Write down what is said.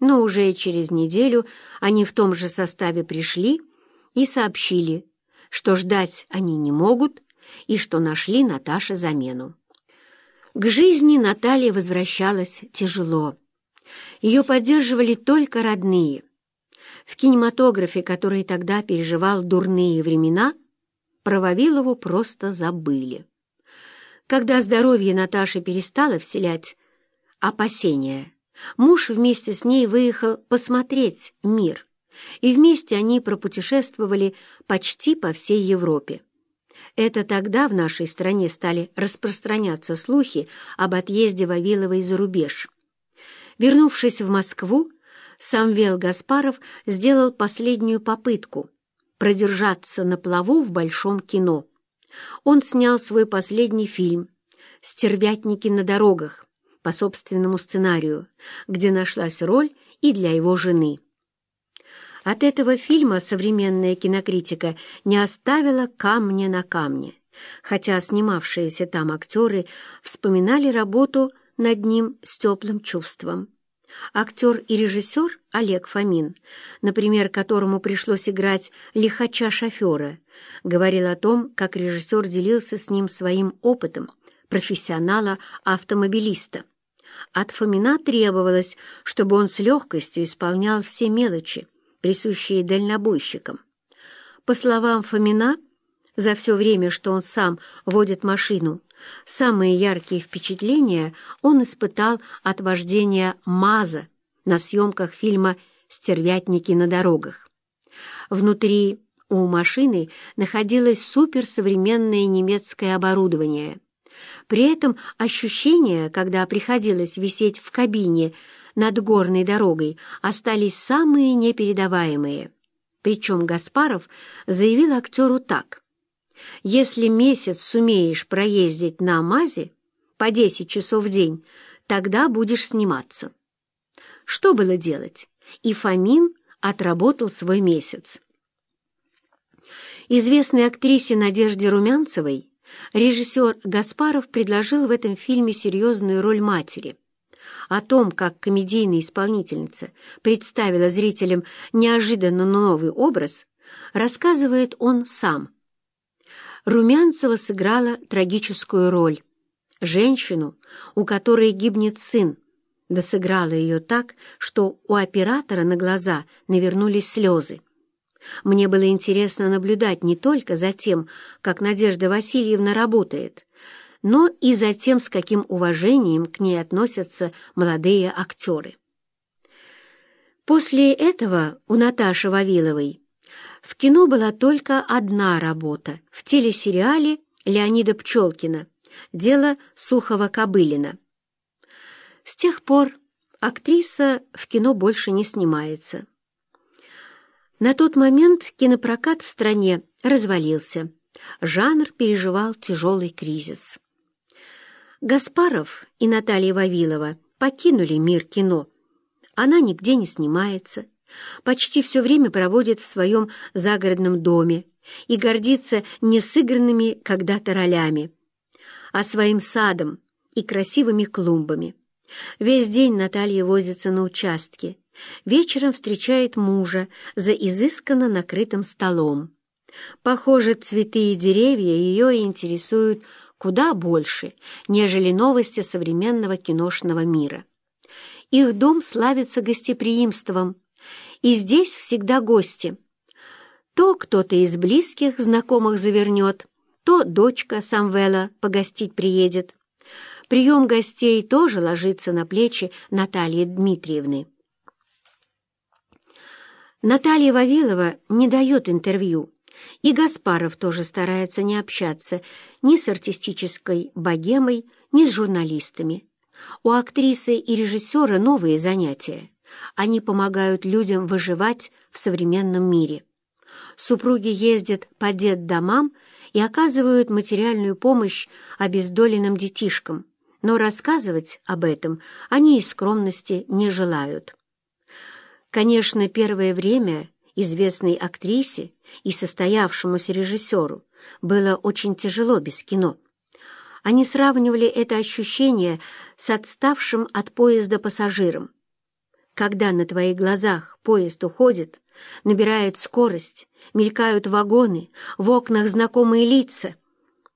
но уже через неделю они в том же составе пришли и сообщили, что ждать они не могут и что нашли Наташе замену. К жизни Наталья возвращалась тяжело. Ее поддерживали только родные. В кинематографе, который тогда переживал дурные времена, про Вавилову просто забыли. Когда здоровье Наташи перестало вселять опасения, муж вместе с ней выехал посмотреть мир, и вместе они пропутешествовали почти по всей Европе. Это тогда в нашей стране стали распространяться слухи об отъезде Вавиловой за рубеж. Вернувшись в Москву, Самвел Гаспаров сделал последнюю попытку продержаться на плаву в большом кино. Он снял свой последний фильм «Стервятники на дорогах» по собственному сценарию, где нашлась роль и для его жены. От этого фильма современная кинокритика не оставила камня на камне, хотя снимавшиеся там актеры вспоминали работу над ним с теплым чувством. Актер и режиссер Олег Фомин, например, которому пришлось играть лихача-шофера, говорил о том, как режиссер делился с ним своим опытом профессионала-автомобилиста. От Фомина требовалось, чтобы он с легкостью исполнял все мелочи, присущие дальнобойщикам. По словам Фомина, за все время, что он сам водит машину, самые яркие впечатления он испытал от вождения МАЗа на съемках фильма «Стервятники на дорогах». Внутри у машины находилось суперсовременное немецкое оборудование. При этом ощущения, когда приходилось висеть в кабине над горной дорогой остались самые непередаваемые. Причем Гаспаров заявил актеру так. «Если месяц сумеешь проездить на МАЗе по 10 часов в день, тогда будешь сниматься». Что было делать? И Фомин отработал свой месяц. Известной актрисе Надежде Румянцевой режиссер Гаспаров предложил в этом фильме серьезную роль матери – о том, как комедийная исполнительница представила зрителям неожиданно новый образ, рассказывает он сам. Румянцева сыграла трагическую роль. Женщину, у которой гибнет сын, да сыграла ее так, что у оператора на глаза навернулись слезы. Мне было интересно наблюдать не только за тем, как Надежда Васильевна работает, но и за тем, с каким уважением к ней относятся молодые актеры. После этого у Наташи Вавиловой в кино была только одна работа в телесериале Леонида Пчелкина «Дело Сухого-Кобылина». С тех пор актриса в кино больше не снимается. На тот момент кинопрокат в стране развалился. Жанр переживал тяжелый кризис. Гаспаров и Наталья Вавилова покинули мир кино. Она нигде не снимается, почти все время проводит в своем загородном доме и гордится не сыгранными когда-то ролями, а своим садом и красивыми клумбами. Весь день Наталья возится на участке, вечером встречает мужа за изысканно накрытым столом. Похоже, цветы и деревья ее интересуют куда больше, нежели новости современного киношного мира. Их дом славится гостеприимством, и здесь всегда гости. То кто-то из близких знакомых завернет, то дочка Самвела погостить приедет. Прием гостей тоже ложится на плечи Натальи Дмитриевны. Наталья Вавилова не дает интервью, и Гаспаров тоже старается не общаться ни с артистической богемой, ни с журналистами. У актрисы и режиссера новые занятия. Они помогают людям выживать в современном мире. Супруги ездят по детдомам и оказывают материальную помощь обездоленным детишкам, но рассказывать об этом они из скромности не желают. Конечно, первое время известной актрисе и состоявшемуся режиссеру было очень тяжело без кино. Они сравнивали это ощущение с отставшим от поезда пассажиром. когда на твоих глазах поезд уходит, набирает скорость, мелькают вагоны, в окнах знакомые лица —